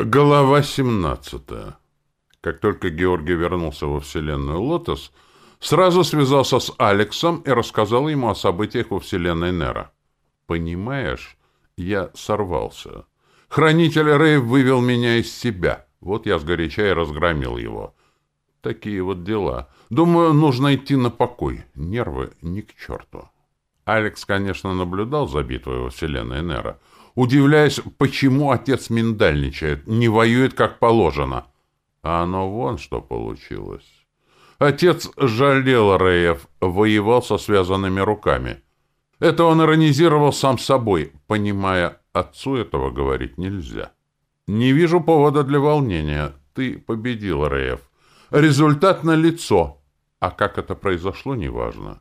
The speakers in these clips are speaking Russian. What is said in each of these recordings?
Глава 17. Как только Георгий вернулся во вселенную Лотос, сразу связался с Алексом и рассказал ему о событиях во вселенной Нера. «Понимаешь, я сорвался. Хранитель Рейв вывел меня из себя. Вот я сгоряча и разгромил его. Такие вот дела. Думаю, нужно идти на покой. Нервы ни к черту». Алекс, конечно, наблюдал за битвой во вселенной Нера, удивляясь, почему отец миндальничает, не воюет, как положено. А оно вон что получилось. Отец жалел Реев, воевал со связанными руками. Это он иронизировал сам собой, понимая, отцу этого говорить нельзя. «Не вижу повода для волнения. Ты победил, Реев. Результат на лицо. А как это произошло, неважно.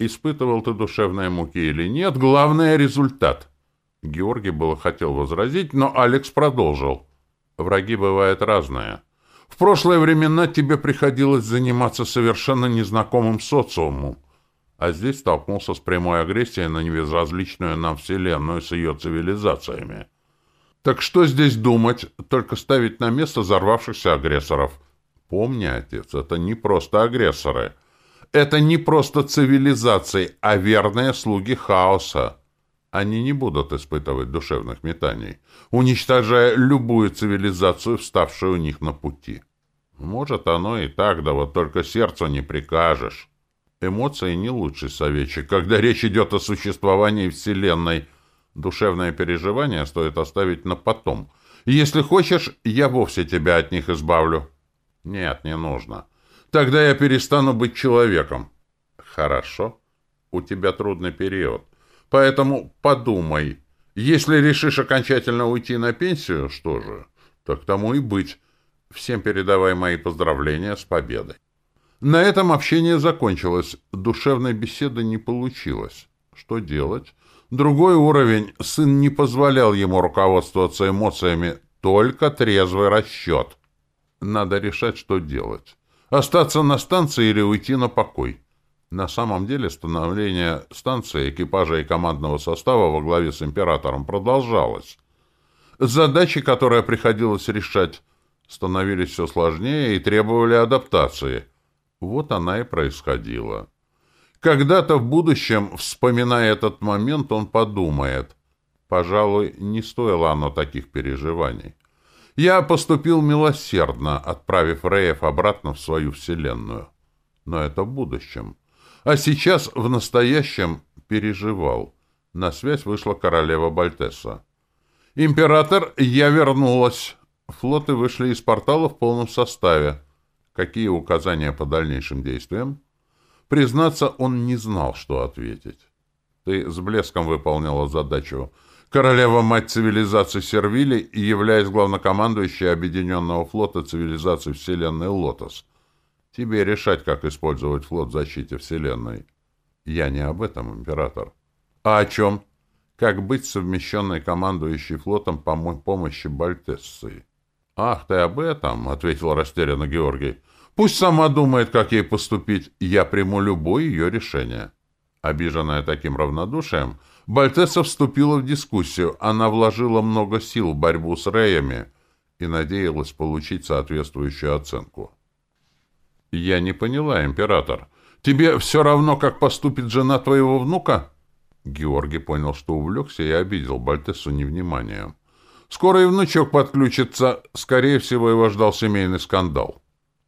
Испытывал ты душевные муки или нет, главное — результат». Георгий было хотел возразить, но Алекс продолжил. «Враги бывают разные. В прошлые времена тебе приходилось заниматься совершенно незнакомым социуму, а здесь столкнулся с прямой агрессией на небезразличную нам Вселенную с ее цивилизациями. Так что здесь думать, только ставить на место взорвавшихся агрессоров? Помни, отец, это не просто агрессоры. Это не просто цивилизации, а верные слуги хаоса» они не будут испытывать душевных метаний, уничтожая любую цивилизацию, вставшую у них на пути. Может, оно и так, да вот только сердцу не прикажешь. Эмоции не лучший советчик, когда речь идет о существовании Вселенной. Душевные переживания стоит оставить на потом. Если хочешь, я вовсе тебя от них избавлю. Нет, не нужно. Тогда я перестану быть человеком. Хорошо. У тебя трудный период. Поэтому подумай. Если решишь окончательно уйти на пенсию, что же, так тому и быть. Всем передавай мои поздравления с победой. На этом общение закончилось. Душевной беседы не получилось. Что делать? Другой уровень. Сын не позволял ему руководствоваться эмоциями. Только трезвый расчет. Надо решать, что делать. Остаться на станции или уйти на покой. На самом деле становление станции экипажа и командного состава во главе с императором продолжалось. Задачи, которые приходилось решать, становились все сложнее и требовали адаптации. Вот она и происходила. Когда-то в будущем, вспоминая этот момент, он подумает. Пожалуй, не стоило оно таких переживаний. Я поступил милосердно, отправив Реев обратно в свою вселенную. Но это в будущем. А сейчас в настоящем переживал. На связь вышла королева Бальтесса. «Император, я вернулась!» Флоты вышли из портала в полном составе. Какие указания по дальнейшим действиям? Признаться, он не знал, что ответить. Ты с блеском выполняла задачу. Королева-мать цивилизации Сервили, являясь главнокомандующей Объединенного флота цивилизации Вселенной Лотос — Тебе решать, как использовать флот в защите Вселенной. Я не об этом, император. А о чем? Как быть совмещенной командующей флотом по помощи Бальтессы? Ах, ты об этом, — ответил растерянно Георгий. Пусть сама думает, как ей поступить. Я приму любое ее решение. Обиженная таким равнодушием, Бальтесса вступила в дискуссию. Она вложила много сил в борьбу с Реями и надеялась получить соответствующую оценку. Я не поняла, император. Тебе все равно, как поступит жена твоего внука? Георгий понял, что увлекся и обидел Бальтесу невниманием. Скоро и внучок подключится. Скорее всего, его ждал семейный скандал.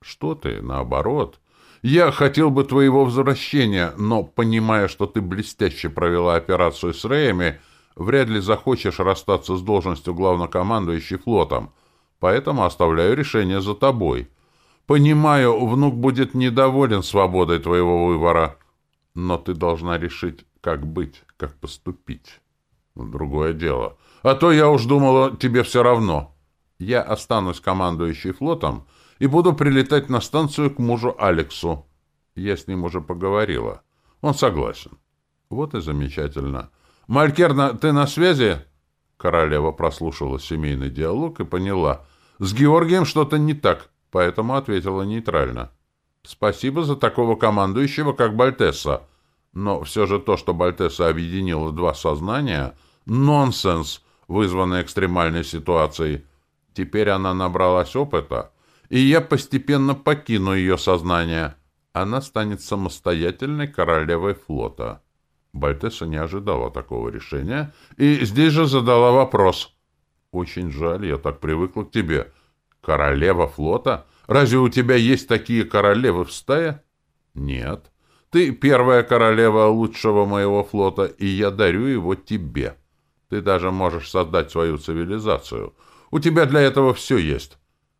Что ты, наоборот. Я хотел бы твоего возвращения, но, понимая, что ты блестяще провела операцию с Реями, вряд ли захочешь расстаться с должностью главнокомандующей флотом, поэтому оставляю решение за тобой. Понимаю, внук будет недоволен свободой твоего выбора, но ты должна решить, как быть, как поступить. Другое дело. А то я уж думала, тебе все равно. Я останусь командующей флотом и буду прилетать на станцию к мужу Алексу. Я с ним уже поговорила. Он согласен. Вот и замечательно. Малькерна, ты на связи? Королева прослушала семейный диалог и поняла. С Георгием что-то не так поэтому ответила нейтрально. «Спасибо за такого командующего, как Бальтесса. Но все же то, что Бальтесса объединила два сознания — нонсенс, вызванный экстремальной ситуацией. Теперь она набралась опыта, и я постепенно покину ее сознание. Она станет самостоятельной королевой флота». Бальтесса не ожидала такого решения и здесь же задала вопрос. «Очень жаль, я так привыкла к тебе». Королева флота? Разве у тебя есть такие королевы в стае? Нет. Ты первая королева лучшего моего флота, и я дарю его тебе. Ты даже можешь создать свою цивилизацию. У тебя для этого все есть.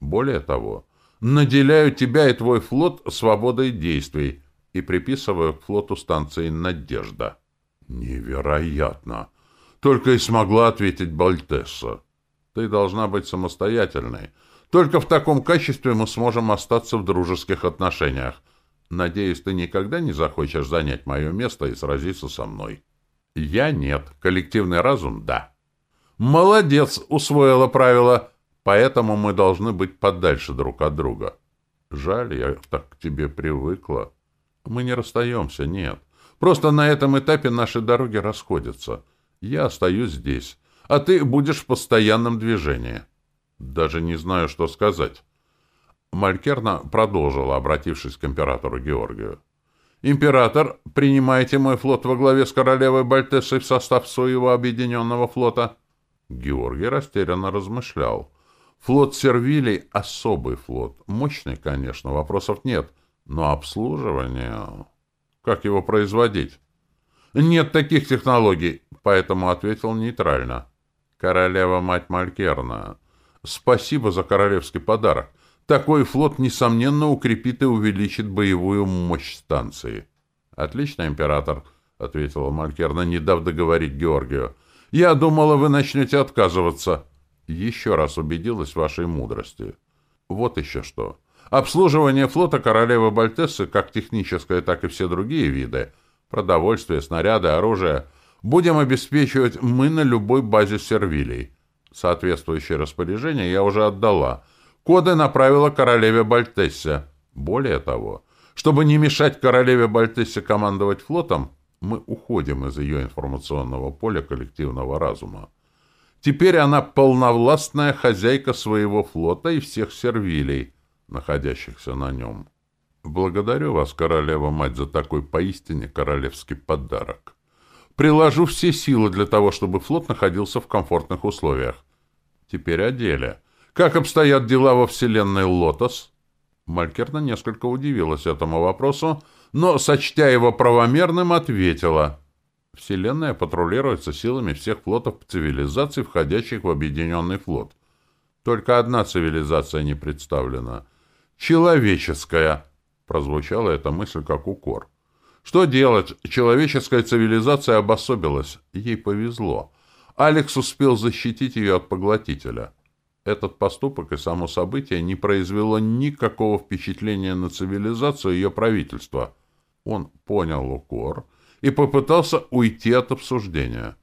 Более того, наделяю тебя и твой флот свободой действий и приписываю к флоту станции «Надежда». Невероятно! Только и смогла ответить Бальтесса. Ты должна быть самостоятельной, — только в таком качестве мы сможем остаться в дружеских отношениях. Надеюсь, ты никогда не захочешь занять мое место и сразиться со мной. Я нет. Коллективный разум — да. Молодец, усвоила правило. Поэтому мы должны быть подальше друг от друга. Жаль, я так к тебе привыкла. Мы не расстаемся, нет. Просто на этом этапе наши дороги расходятся. Я остаюсь здесь, а ты будешь в постоянном движении даже не знаю, что сказать». Малькерна продолжила, обратившись к императору Георгию. «Император, принимайте мой флот во главе с королевой Бальтесой в состав своего объединенного флота». Георгий растерянно размышлял. Флот Сервилей особый флот. Мощный, конечно, вопросов нет. Но обслуживание... Как его производить? Нет таких технологий, поэтому ответил нейтрально. Королева-мать Малькерна, Спасибо за королевский подарок. Такой флот, несомненно, укрепит и увеличит боевую мощь станции. Отлично, император, — ответила Малькерна, не дав договорить Георгию. Я думала, вы начнете отказываться. Еще раз убедилась в вашей мудрости. Вот еще что. Обслуживание флота королевы Бальтессы, как техническое, так и все другие виды, продовольствие, снаряды, оружие, будем обеспечивать мы на любой базе сервилей соответствующее распоряжение я уже отдала. Коды направила королеве Бальтессе. Более того, чтобы не мешать королеве Бальтессе командовать флотом, мы уходим из ее информационного поля коллективного разума. Теперь она полновластная хозяйка своего флота и всех сервилей, находящихся на нем. Благодарю вас, королева-мать, за такой поистине королевский подарок приложу все силы для того, чтобы флот находился в комфортных условиях. Теперь о деле. Как обстоят дела во вселенной «Лотос»? Малькерна несколько удивилась этому вопросу, но, сочтя его правомерным, ответила. Вселенная патрулируется силами всех флотов цивилизаций, входящих в объединенный флот. Только одна цивилизация не представлена. «Человеческая!» — прозвучала эта мысль как укор. Что делать? Человеческая цивилизация обособилась. Ей повезло. Алекс успел защитить ее от поглотителя. Этот поступок и само событие не произвело никакого впечатления на цивилизацию и ее правительство. Он понял укор и попытался уйти от обсуждения.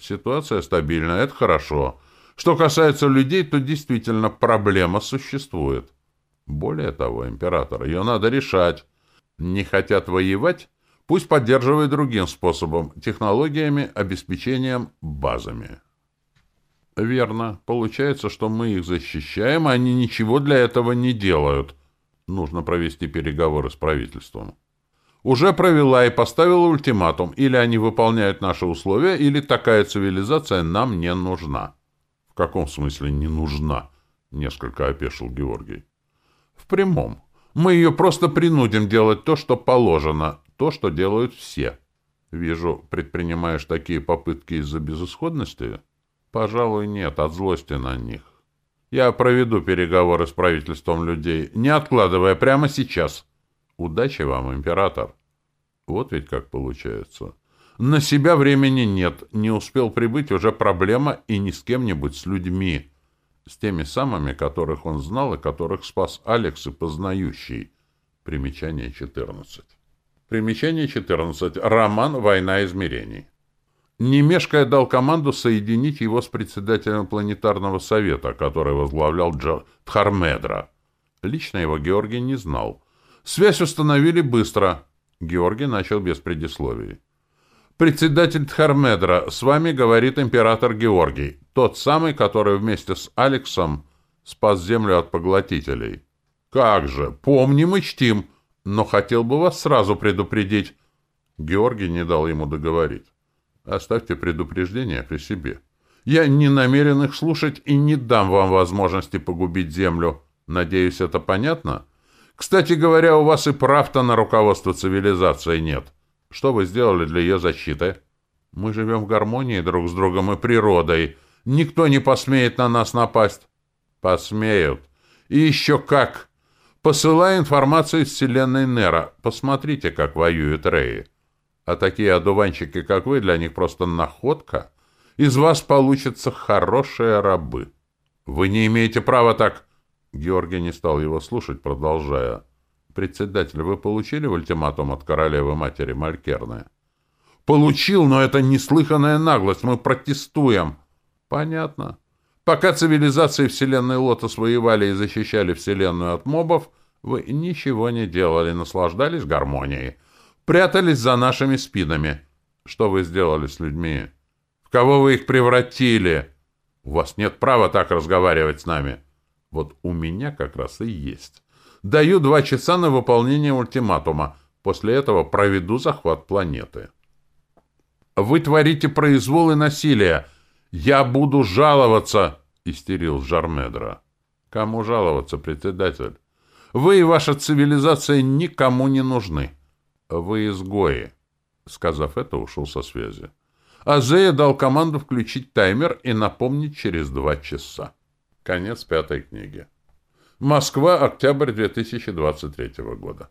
Ситуация стабильна, это хорошо. Что касается людей, то действительно проблема существует. Более того, император, ее надо решать. Не хотят воевать? Пусть поддерживают другим способом, технологиями, обеспечением, базами. Верно. Получается, что мы их защищаем, а они ничего для этого не делают. Нужно провести переговоры с правительством. Уже провела и поставила ультиматум. Или они выполняют наши условия, или такая цивилизация нам не нужна. В каком смысле не нужна? Несколько опешил Георгий. В прямом. Мы ее просто принудим делать то, что положено, то, что делают все. Вижу, предпринимаешь такие попытки из-за безысходности? Пожалуй, нет, от злости на них. Я проведу переговоры с правительством людей, не откладывая прямо сейчас. Удачи вам, император. Вот ведь как получается. На себя времени нет, не успел прибыть, уже проблема и не с кем-нибудь, с людьми. С теми самыми, которых он знал и которых спас Алекс и познающий. Примечание 14. Примечание 14. Роман «Война измерений». Немешкая дал команду соединить его с председателем планетарного совета, который возглавлял Джо Тхармедра. Лично его Георгий не знал. Связь установили быстро. Георгий начал без предисловий. «Председатель Тхармедра, с вами говорит император Георгий, тот самый, который вместе с Алексом спас землю от поглотителей». «Как же! Помним и чтим!» но хотел бы вас сразу предупредить». Георгий не дал ему договорить. «Оставьте предупреждение при себе. Я не намерен их слушать и не дам вам возможности погубить землю. Надеюсь, это понятно? Кстати говоря, у вас и прав-то на руководство цивилизации нет. Что вы сделали для ее защиты? Мы живем в гармонии друг с другом и природой. Никто не посмеет на нас напасть». «Посмеют. И еще как!» посылая информацию из вселенной Нера. Посмотрите, как воюют Реи. А такие одуванчики, как вы, для них просто находка. Из вас получатся хорошие рабы. Вы не имеете права так... Георгий не стал его слушать, продолжая. «Председатель, вы получили ультиматум от королевы-матери Малькерны?» «Получил, но это неслыханная наглость. Мы протестуем». «Понятно. Пока цивилизации Вселенной Лотос воевали и защищали Вселенную от мобов, вы ничего не делали, наслаждались гармонией. Прятались за нашими спинами. Что вы сделали с людьми? В кого вы их превратили? У вас нет права так разговаривать с нами. Вот у меня как раз и есть. Даю два часа на выполнение ультиматума. После этого проведу захват планеты. Вы творите произвол и насилие. «Я буду жаловаться!» — истерил Жармедра. «Кому жаловаться, председатель? Вы и ваша цивилизация никому не нужны. Вы изгои!» Сказав это, ушел со связи. Азея дал команду включить таймер и напомнить через два часа. Конец пятой книги. Москва, октябрь 2023 года.